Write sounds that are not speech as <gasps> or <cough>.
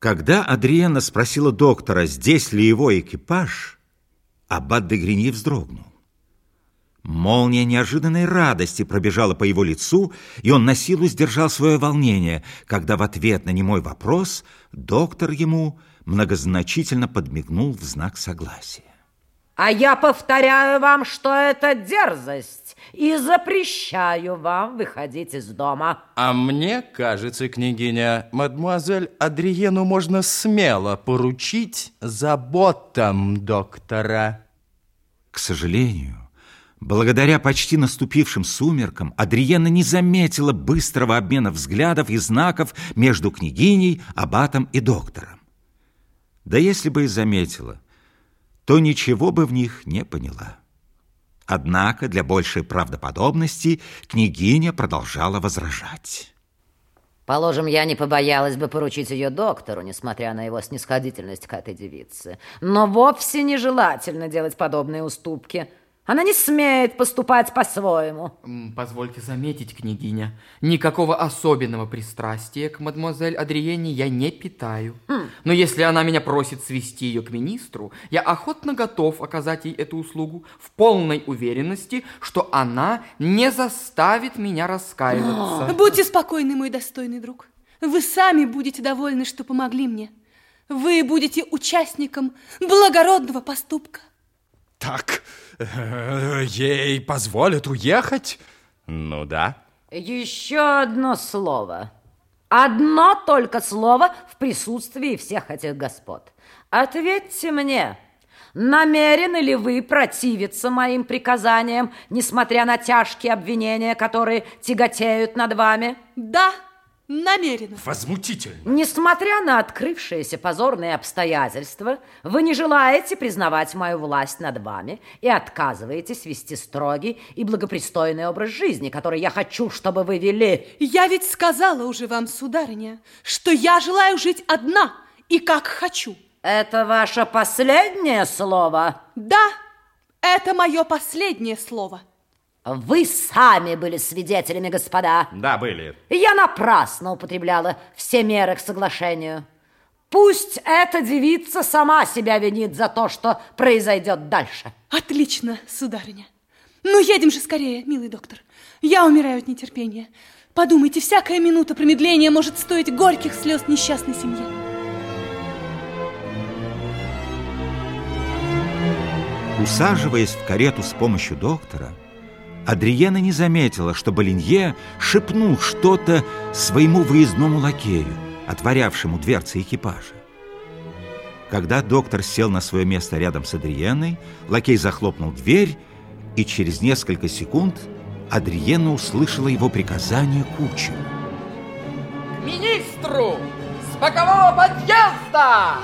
Когда Адриена спросила доктора, здесь ли его экипаж, Аббат де Гриньи вздрогнул. Молния неожиданной радости пробежала по его лицу, и он на силу сдержал свое волнение, когда в ответ на немой вопрос доктор ему многозначительно подмигнул в знак согласия. А я повторяю вам, что это дерзость, и запрещаю вам выходить из дома. А мне кажется, княгиня, мадмуазель Адриену можно смело поручить заботам доктора. К сожалению, благодаря почти наступившим сумеркам, Адриена не заметила быстрого обмена взглядов и знаков между княгиней, аббатом и доктором. Да если бы и заметила – то ничего бы в них не поняла. Однако для большей правдоподобности княгиня продолжала возражать. Положим, я не побоялась бы поручить ее доктору, несмотря на его снисходительность к этой девице. Но вовсе нежелательно делать подобные уступки – она не смеет поступать по-своему. Позвольте заметить, княгиня, никакого особенного пристрастия к мадемуазель Адриене я не питаю. Mm. Но если она меня просит свести ее к министру, я охотно готов оказать ей эту услугу в полной уверенности, что она не заставит меня раскаиваться. <gasps> Будьте спокойны, мой достойный друг. Вы сами будете довольны, что помогли мне. Вы будете участником благородного поступка. Так, э, ей позволят уехать? Ну да. Еще одно слово. Одно только слово в присутствии всех этих господ. Ответьте мне, намерены ли вы противиться моим приказаниям, несмотря на тяжкие обвинения, которые тяготеют над вами? Да. Намеренно. Возмутительно. Несмотря на открывшиеся позорные обстоятельства, вы не желаете признавать мою власть над вами и отказываетесь вести строгий и благопристойный образ жизни, который я хочу, чтобы вы вели. Я ведь сказала уже вам, сударыня, что я желаю жить одна и как хочу. Это ваше последнее слово? Да, это мое последнее слово. Вы сами были свидетелями, господа. Да, были. Я напрасно употребляла все меры к соглашению. Пусть эта девица сама себя винит за то, что произойдет дальше. Отлично, сударыня. Ну, едем же скорее, милый доктор. Я умираю от нетерпения. Подумайте, всякая минута промедления может стоить горьких слез несчастной семье. Усаживаясь в карету с помощью доктора, Адриена не заметила, что Болинье шепнул что-то своему выездному лакею, отворявшему дверцы экипажа. Когда доктор сел на свое место рядом с Адриеной, лакей захлопнул дверь, и через несколько секунд Адриена услышала его приказание кучеру. «К министру! С бокового подъезда!»